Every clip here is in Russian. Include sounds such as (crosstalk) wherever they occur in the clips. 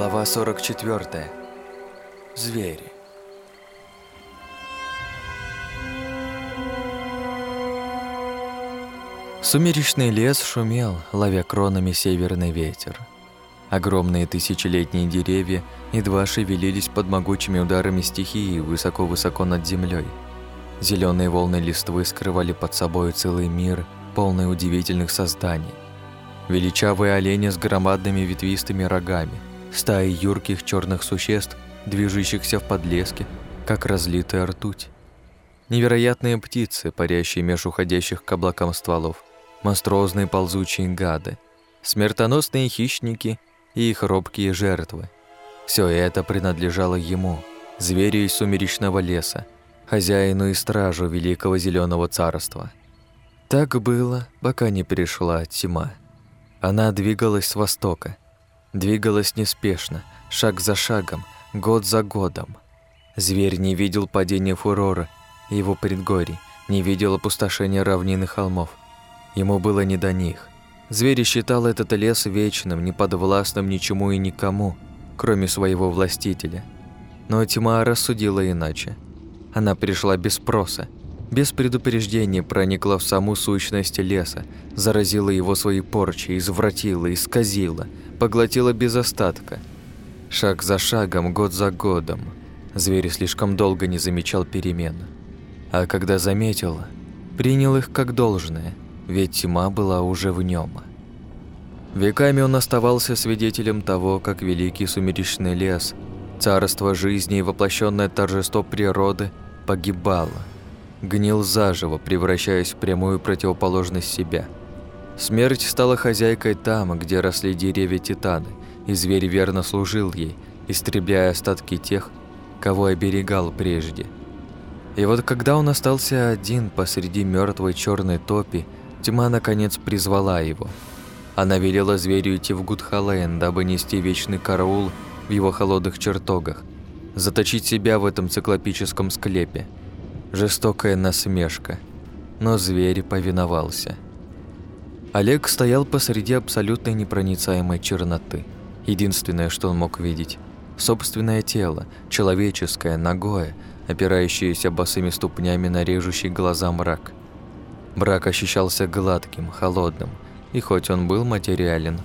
Глава 44. Звери. Сумеречный лес шумел, ловя кронами северный ветер. Огромные тысячелетние деревья едва шевелились под могучими ударами стихии высоко-высоко над землей. Зеленые волны листвы скрывали под собой целый мир, полный удивительных созданий. Величавые олени с громадными ветвистыми рогами – стаи юрких черных существ, движущихся в подлеске, как разлитая ртуть. Невероятные птицы, парящие меж уходящих к облакам стволов, монструозные ползучие гады, смертоносные хищники и их робкие жертвы. Все это принадлежало ему, зверю из сумеречного леса, хозяину и стражу Великого Зеленого Царства. Так было, пока не пришла тьма. Она двигалась с востока, Двигалась неспешно, шаг за шагом, год за годом. Зверь не видел падения фурора его предгорий, не видел опустошения равнин и холмов. Ему было не до них. Зверь считал этот лес вечным, неподвластным ничему и никому, кроме своего властителя. Но тьма рассудила иначе. Она пришла без спроса, без предупреждения проникла в саму сущность леса, заразила его своей порчей, извратила, исказила, поглотила без остатка. Шаг за шагом, год за годом. Зверь слишком долго не замечал перемен. А когда заметил, принял их как должное, ведь тьма была уже в нем. Веками он оставался свидетелем того, как великий сумеречный лес, царство жизни и воплощенное торжество природы погибало, гнил заживо, превращаясь в прямую противоположность себя – Смерть стала хозяйкой там, где росли деревья Титаны, и зверь верно служил ей, истребляя остатки тех, кого оберегал прежде. И вот когда он остался один посреди мертвой черной топи, тьма наконец призвала его. Она велела зверю идти в Гудхален, дабы нести вечный караул в его холодных чертогах, заточить себя в этом циклопическом склепе. Жестокая насмешка, но зверь повиновался. Олег стоял посреди абсолютной непроницаемой черноты. Единственное, что он мог видеть – собственное тело, человеческое, ногое, опирающееся босыми ступнями на режущий глаза мрак. Брак ощущался гладким, холодным, и хоть он был материален,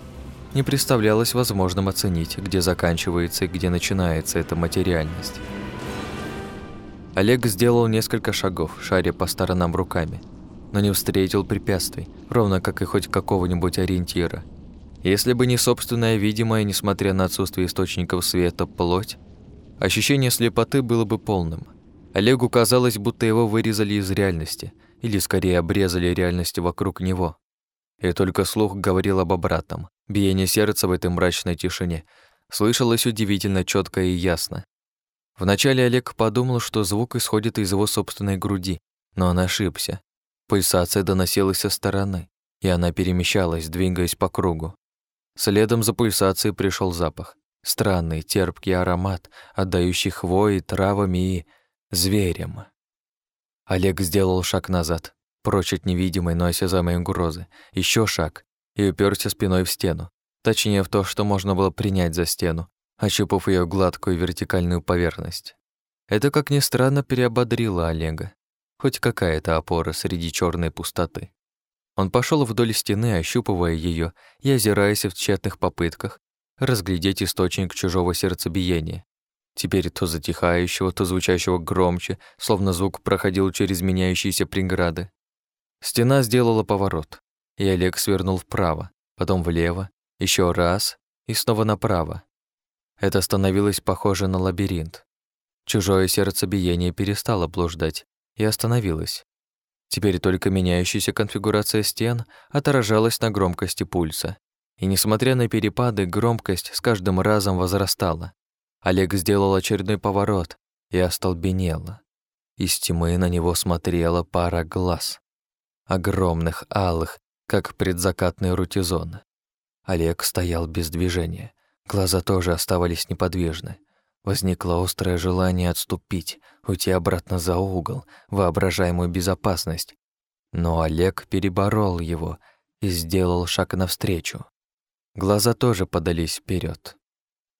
не представлялось возможным оценить, где заканчивается и где начинается эта материальность. Олег сделал несколько шагов, шаря по сторонам руками – но не встретил препятствий, ровно как и хоть какого-нибудь ориентира. Если бы не собственная видимая, несмотря на отсутствие источников света, плоть, ощущение слепоты было бы полным. Олегу казалось, будто его вырезали из реальности, или скорее обрезали реальность вокруг него. И только слух говорил об обратном. Биение сердца в этой мрачной тишине слышалось удивительно четко и ясно. Вначале Олег подумал, что звук исходит из его собственной груди, но он ошибся. Пульсация доносилась со стороны, и она перемещалась, двигаясь по кругу. Следом за пульсацией пришел запах. Странный, терпкий аромат, отдающий хвоей, травами и... зверем. Олег сделал шаг назад, прочь от невидимой, но осязаемой угрозы. Еще шаг, и уперся спиной в стену. Точнее, в то, что можно было принять за стену, ощупав ее гладкую вертикальную поверхность. Это, как ни странно, переободрило Олега. Хоть какая-то опора среди черной пустоты. Он пошел вдоль стены, ощупывая ее и озираясь в тщетных попытках разглядеть источник чужого сердцебиения. Теперь то затихающего, то звучащего громче, словно звук проходил через меняющиеся преграды. Стена сделала поворот, и Олег свернул вправо, потом влево, еще раз и снова направо. Это становилось похоже на лабиринт. Чужое сердцебиение перестало блуждать, и остановилась. Теперь только меняющаяся конфигурация стен отражалась на громкости пульса. И несмотря на перепады, громкость с каждым разом возрастала. Олег сделал очередной поворот и остолбенело. Из тьмы на него смотрела пара глаз. Огромных, алых, как предзакатный рутизон. Олег стоял без движения. Глаза тоже оставались неподвижны. Возникло острое желание отступить, уйти обратно за угол, воображаемую безопасность. Но Олег переборол его и сделал шаг навстречу. Глаза тоже подались вперед.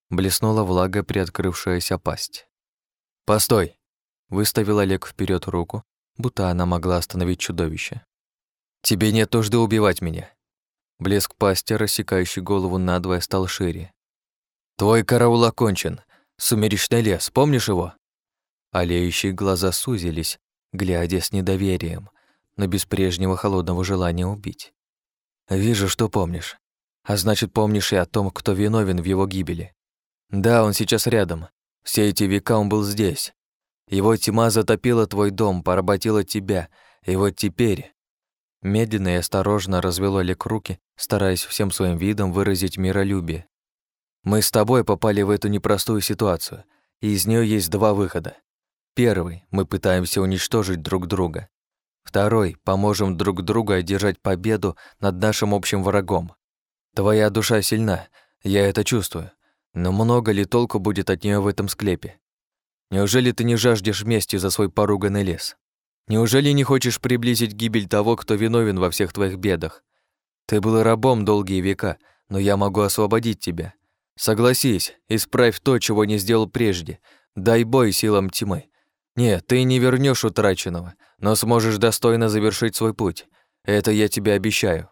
Блеснула влага приоткрывшаяся пасть. «Постой!» — выставил Олег вперед руку, будто она могла остановить чудовище. «Тебе нет нужды убивать меня!» Блеск пасти, рассекающий голову надвое, стал шире. «Твой караул окончен. Сумеречный лес, помнишь его?» Олеющие глаза сузились, глядя с недоверием, но без прежнего холодного желания убить. «Вижу, что помнишь. А значит, помнишь и о том, кто виновен в его гибели. Да, он сейчас рядом. Все эти века он был здесь. Его тьма затопила твой дом, поработила тебя, и вот теперь...» Медленно и осторожно развел Олег руки, стараясь всем своим видом выразить миролюбие. «Мы с тобой попали в эту непростую ситуацию, и из нее есть два выхода. Первый — мы пытаемся уничтожить друг друга. Второй — поможем друг другу одержать победу над нашим общим врагом. Твоя душа сильна, я это чувствую, но много ли толку будет от нее в этом склепе? Неужели ты не жаждешь мести за свой поруганный лес? Неужели не хочешь приблизить гибель того, кто виновен во всех твоих бедах? Ты был рабом долгие века, но я могу освободить тебя. Согласись, исправь то, чего не сделал прежде. Дай бой силам тьмы. Нет, ты не вернешь утраченного, но сможешь достойно завершить свой путь. Это я тебе обещаю.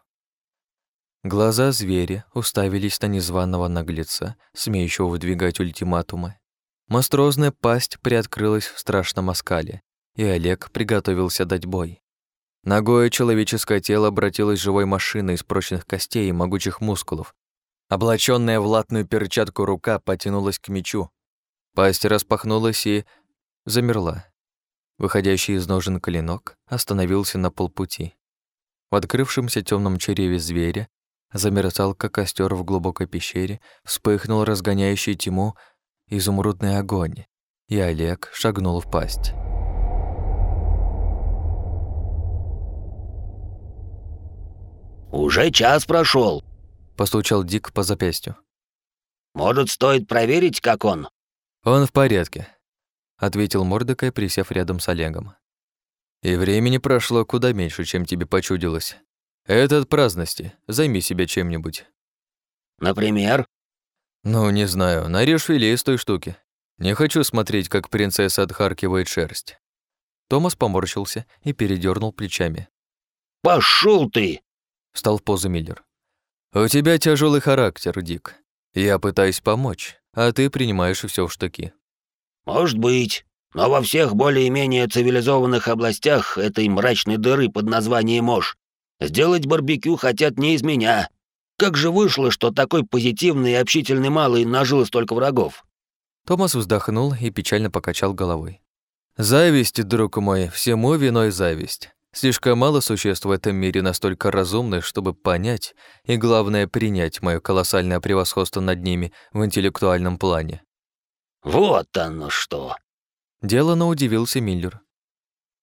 Глаза зверя уставились на незваного наглеца, смеющего выдвигать ультиматумы. Монструозная пасть приоткрылась в страшном оскале, и Олег приготовился дать бой. Ногое человеческое тело обратилось живой машиной из прочных костей и могучих мускулов. Облаченная в латную перчатку рука потянулась к мечу. Пасть распахнулась и замерла. Выходящий из ножен клинок остановился на полпути. В открывшемся темном чреве зверя замерцал, как костер в глубокой пещере, вспыхнул разгоняющий тьму изумрудный огонь, и Олег шагнул в пасть. «Уже час прошел, постучал Дик по запястью. «Может, стоит проверить, как он?» «Он в порядке», — ответил Мордекай, присев рядом с Олегом. «И времени прошло куда меньше, чем тебе почудилось. Это от праздности. Займи себя чем-нибудь». «Например?» «Ну, не знаю, нарежь филе из той штуки. Не хочу смотреть, как принцесса отхаркивает шерсть». Томас поморщился и передернул плечами. Пошел ты!» Встал в позу Миллер. «У тебя тяжелый характер, Дик. Я пытаюсь помочь, а ты принимаешь все в штыки». «Может быть. Но во всех более-менее цивилизованных областях этой мрачной дыры под названием Мош сделать барбекю хотят не из меня. Как же вышло, что такой позитивный и общительный малый нажил столько врагов?» Томас вздохнул и печально покачал головой. «Зависть, друг мой, всему виной зависть. Слишком мало существ в этом мире настолько разумных, чтобы понять и, главное, принять мое колоссальное превосходство над ними в интеллектуальном плане. «Вот оно что!» Делано удивился Миллер.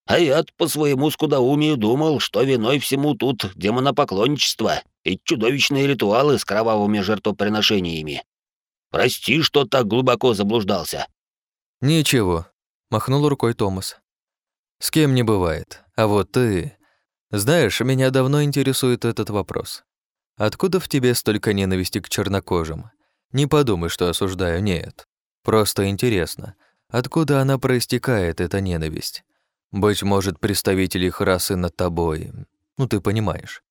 «А я по своему скудоумию думал, что виной всему тут демонопоклонничество и чудовищные ритуалы с кровавыми жертвоприношениями. Прости, что так глубоко заблуждался». «Ничего», — махнул рукой Томас. «С кем не бывает. А вот ты... Знаешь, меня давно интересует этот вопрос. Откуда в тебе столько ненависти к чернокожим? Не подумай, что осуждаю, нет. Просто интересно, откуда она проистекает, эта ненависть? Быть может, представители их расы над тобой. Ну, ты понимаешь.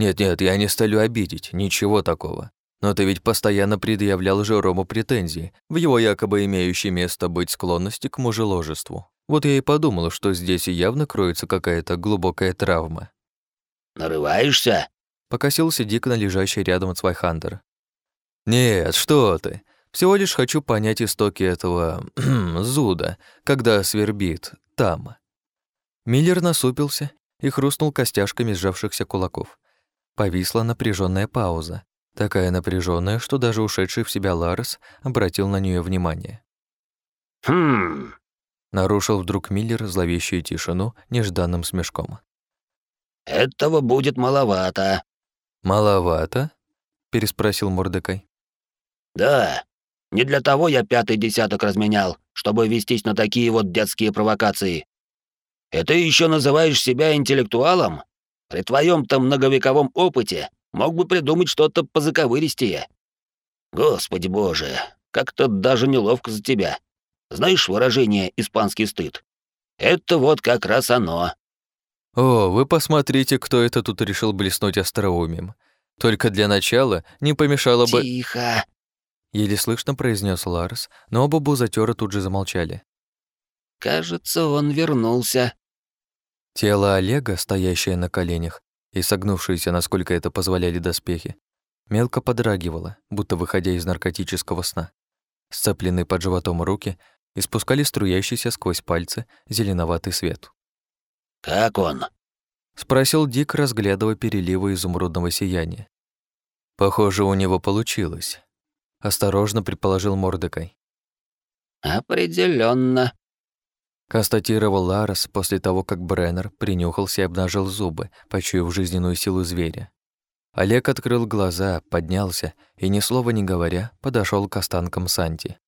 Нет-нет, я не с целью обидеть, ничего такого. Но ты ведь постоянно предъявлял Жерому претензии в его якобы имеющей место быть склонности к мужеложеству. Вот я и подумал, что здесь явно кроется какая-то глубокая травма. «Нарываешься?» — покосился Дик на лежащий рядом Цвайхандер. «Нет, что ты. Всего лишь хочу понять истоки этого (clears throat) зуда, когда свербит там». Миллер насупился и хрустнул костяшками сжавшихся кулаков. Повисла напряженная пауза, такая напряженная, что даже ушедший в себя Ларес обратил на нее внимание. «Хм...» Нарушил вдруг Миллер зловещую тишину нежданным смешком. «Этого будет маловато». «Маловато?» — переспросил Мордекай. «Да. Не для того я пятый десяток разменял, чтобы вестись на такие вот детские провокации. И ты еще называешь себя интеллектуалом? При твоем-то многовековом опыте мог бы придумать что-то позаковыристее. Господи боже, Как-то даже неловко за тебя. Знаешь выражение «испанский стыд»? Это вот как раз оно. О, вы посмотрите, кто это тут решил блеснуть остроумием. Только для начала не помешало бы... Тихо. Еле слышно произнес Ларс, но оба бузатёра тут же замолчали. Кажется, он вернулся. Тело Олега, стоящее на коленях и согнувшееся, насколько это позволяли доспехи, мелко подрагивало, будто выходя из наркотического сна. Сцепленные под животом руки испускали струящийся сквозь пальцы зеленоватый свет. «Как он?» — спросил Дик, разглядывая переливы изумрудного сияния. «Похоже, у него получилось», — осторожно предположил Мордекай. Определенно, констатировал Ларес после того, как Бреннер принюхался и обнажил зубы, почуяв жизненную силу зверя. Олег открыл глаза, поднялся и, ни слова не говоря, подошел к останкам Санти.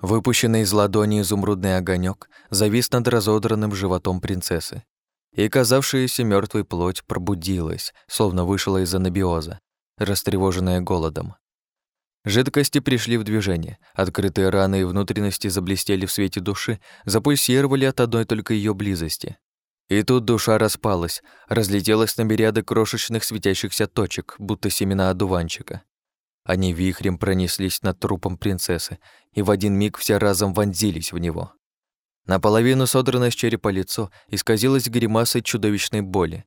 Выпущенный из ладони изумрудный огонек завис над разодранным животом принцессы, и казавшаяся мертвой плоть пробудилась, словно вышла из анабиоза, растревоженная голодом. Жидкости пришли в движение, открытые раны и внутренности заблестели в свете души, запульсировали от одной только ее близости. И тут душа распалась, разлетелась на мириады крошечных светящихся точек, будто семена одуванчика. Они вихрем пронеслись над трупом принцессы, и в один миг все разом вонзились в него. Наполовину содранное с черепа лицо исказилось гримасой чудовищной боли.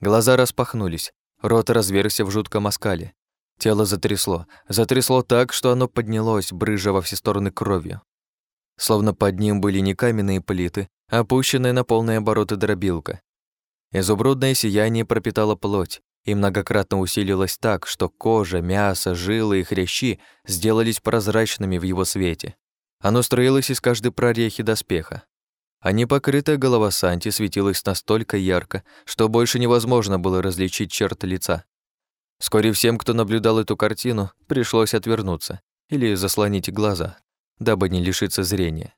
Глаза распахнулись, рот разверся в жутком оскале. Тело затрясло, затрясло так, что оно поднялось, брыжа во все стороны кровью. Словно под ним были не каменные плиты, а опущенная на полные обороты дробилка. Изумрудное сияние пропитало плоть, и многократно усилилось так, что кожа, мясо, жилы и хрящи сделались прозрачными в его свете. Оно строилось из каждой прорехи доспеха. А непокрытая голова Санти светилась настолько ярко, что больше невозможно было различить черт лица. Вскоре всем, кто наблюдал эту картину, пришлось отвернуться или заслонить глаза, дабы не лишиться зрения.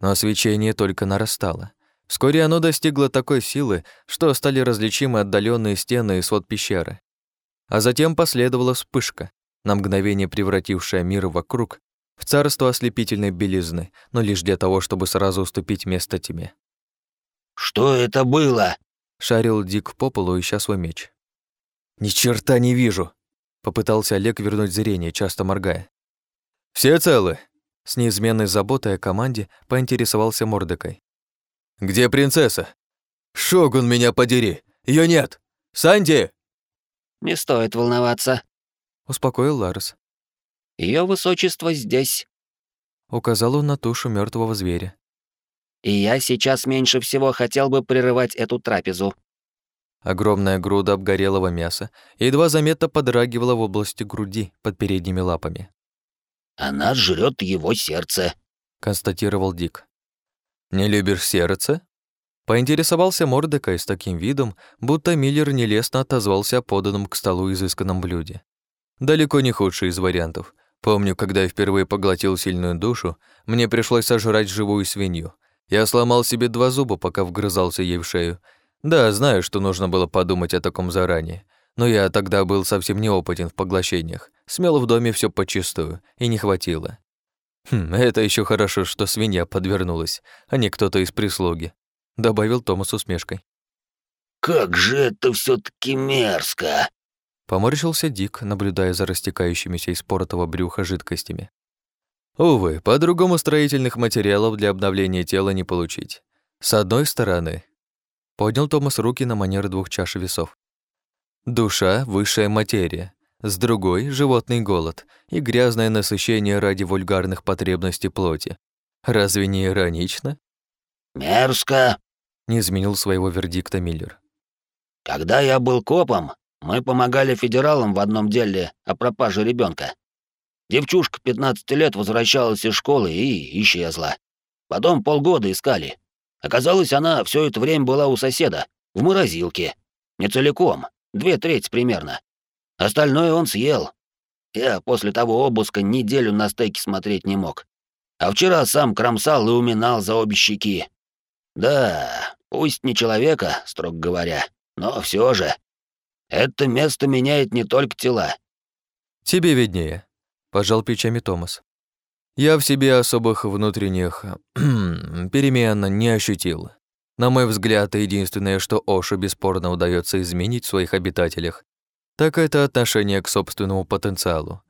Но свечение только нарастало. Вскоре оно достигло такой силы, что стали различимы отдаленные стены и свод пещеры. А затем последовала вспышка, на мгновение превратившая мир вокруг в царство ослепительной белизны, но лишь для того, чтобы сразу уступить место тьме. «Что это было?» — шарил Дик по полу, ища свой меч. «Ни черта не вижу!» — попытался Олег вернуть зрение, часто моргая. «Все целы?» — с неизменной заботой о команде поинтересовался Мордекой. «Где принцесса?» «Шогун, меня подери! Ее нет! Санди!» «Не стоит волноваться», — успокоил Ларс. Ее высочество здесь», — указал он на тушу мертвого зверя. «И я сейчас меньше всего хотел бы прерывать эту трапезу». Огромная груда обгорелого мяса едва заметно подрагивала в области груди под передними лапами. «Она жрет его сердце», — констатировал Дик. «Не любишь сердце?» Поинтересовался Мордекай с таким видом, будто Миллер нелестно отозвался о поданном к столу изысканном блюде. Далеко не худший из вариантов. Помню, когда я впервые поглотил сильную душу, мне пришлось сожрать живую свинью. Я сломал себе два зуба, пока вгрызался ей в шею. Да, знаю, что нужно было подумать о таком заранее, но я тогда был совсем неопытен в поглощениях, смел в доме все почистую, и не хватило. «Хм, это еще хорошо, что свинья подвернулась, а не кто-то из прислуги», — добавил Томас с усмешкой. «Как же это все таки мерзко!» Поморщился Дик, наблюдая за растекающимися из поротого брюха жидкостями. Увы, по-другому строительных материалов для обновления тела не получить. С одной стороны, поднял Томас руки на манер двух чаш весов. Душа — высшая материя, с другой — животный голод и грязное насыщение ради вульгарных потребностей плоти. Разве не иронично? «Мерзко», — не изменил своего вердикта Миллер. «Когда я был копом, мы помогали федералам в одном деле о пропаже ребенка. Девчушка 15 лет возвращалась из школы и исчезла. Потом полгода искали. Оказалось, она все это время была у соседа, в морозилке. Не целиком, две трети примерно. Остальное он съел. Я после того обыска неделю на стейки смотреть не мог. А вчера сам кромсал и уминал за обе щеки. Да, пусть не человека, строго говоря, но все же. Это место меняет не только тела. Тебе виднее, пожал плечами Томас. Я в себе особых внутренних (clears throat) перемен не ощутил. На мой взгляд, единственное, что Ошу бесспорно удается изменить в своих обитателях, так это отношение к собственному потенциалу.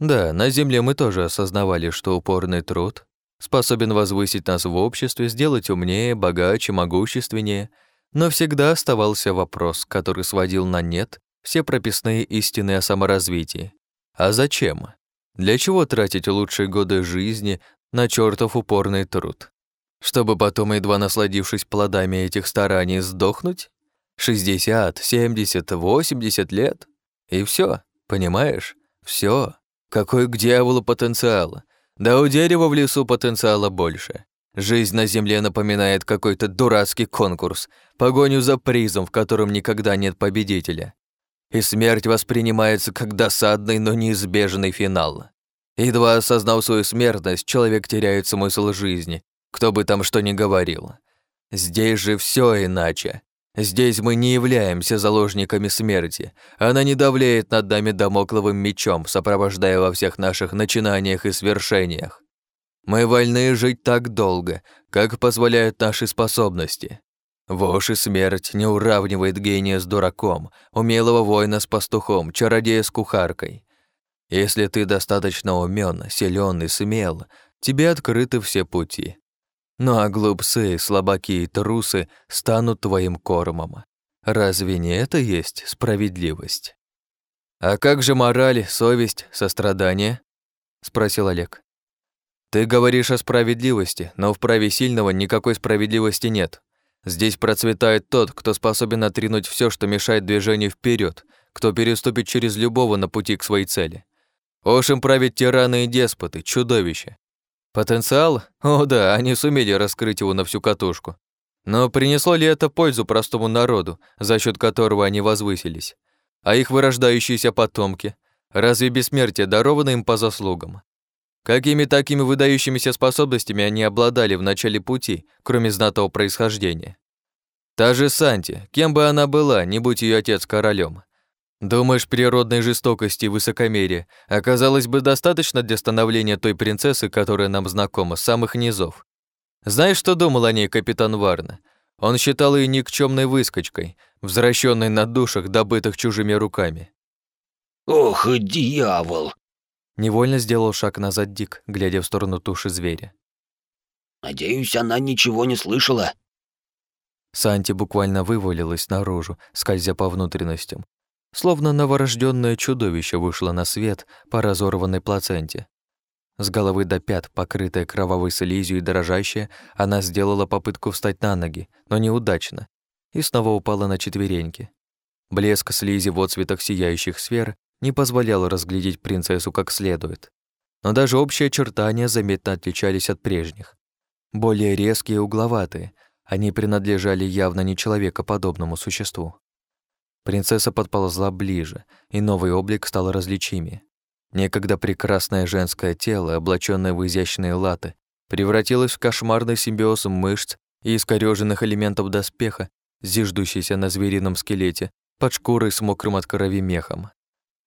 Да, на Земле мы тоже осознавали, что упорный труд способен возвысить нас в обществе, сделать умнее, богаче, могущественнее, но всегда оставался вопрос, который сводил на нет все прописные истины о саморазвитии. А зачем? Для чего тратить лучшие годы жизни на чертов упорный труд? Чтобы потом, едва насладившись плодами этих стараний, сдохнуть? 60, 70, 80 лет? И все, понимаешь? Все. Какой к дьяволу потенциал? Да у дерева в лесу потенциала больше. Жизнь на Земле напоминает какой-то дурацкий конкурс, погоню за призом, в котором никогда нет победителя и смерть воспринимается как досадный, но неизбежный финал. Едва осознав свою смертность, человек теряет смысл жизни, кто бы там что ни говорил. Здесь же все иначе. Здесь мы не являемся заложниками смерти. Она не давляет над нами домокловым мечом, сопровождая во всех наших начинаниях и свершениях. Мы вольны жить так долго, как позволяют наши способности. Вошь и смерть не уравнивает гения с дураком, умелого воина с пастухом, чародея с кухаркой. Если ты достаточно умен, силен и смел, тебе открыты все пути. Ну а глупцы, слабаки и трусы станут твоим кормом. Разве не это есть справедливость? А как же мораль, совесть, сострадание? спросил Олег. Ты говоришь о справедливости, но в праве сильного никакой справедливости нет. Здесь процветает тот, кто способен отринуть все, что мешает движению вперед, кто переступит через любого на пути к своей цели. Ошим правят тираны и деспоты, чудовища. Потенциал? О да, они сумели раскрыть его на всю катушку. Но принесло ли это пользу простому народу, за счет которого они возвысились? А их вырождающиеся потомки? Разве бессмертие даровано им по заслугам? Какими такими выдающимися способностями они обладали в начале пути, кроме знатого происхождения? Та же Санти, кем бы она была, не будь ее отец королем. Думаешь, природной жестокости и высокомерия оказалось бы достаточно для становления той принцессы, которая нам знакома, с самых низов? Знаешь, что думал о ней капитан Варна? Он считал ее никчемной выскочкой, возвращенной на душах, добытых чужими руками. «Ох, дьявол!» Невольно сделал шаг назад Дик, глядя в сторону туши зверя. «Надеюсь, она ничего не слышала». Санти буквально вывалилась наружу, скользя по внутренностям. Словно новорожденное чудовище вышло на свет по разорванной плаценте. С головы до пят, покрытая кровавой слизью и дрожащая, она сделала попытку встать на ноги, но неудачно, и снова упала на четвереньки. Блеск слизи в отцветах сияющих сфер не позволяло разглядеть принцессу как следует. Но даже общие очертания заметно отличались от прежних. Более резкие и угловатые, они принадлежали явно не человекоподобному существу. Принцесса подползла ближе, и новый облик стал различимее. Некогда прекрасное женское тело, облачённое в изящные латы, превратилось в кошмарный симбиоз мышц и искорёженных элементов доспеха, зиждущийся на зверином скелете, под шкурой с мокрым от крови мехом.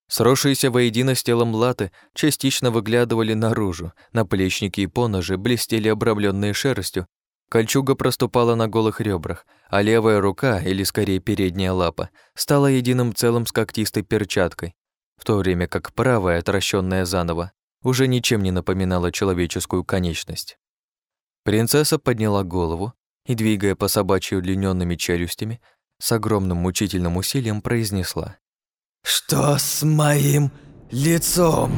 Сросшиеся воедино с телом латы частично выглядывали наружу, наплечники и поножи блестели обрамленные шерстью, кольчуга проступала на голых ребрах, а левая рука, или скорее передняя лапа, стала единым целым с когтистой перчаткой, в то время как правая, отращенная заново, уже ничем не напоминала человеческую конечность. Принцесса подняла голову и, двигая по собачьи удлиненными челюстями, с огромным мучительным усилием произнесла. «Что с моим лицом?»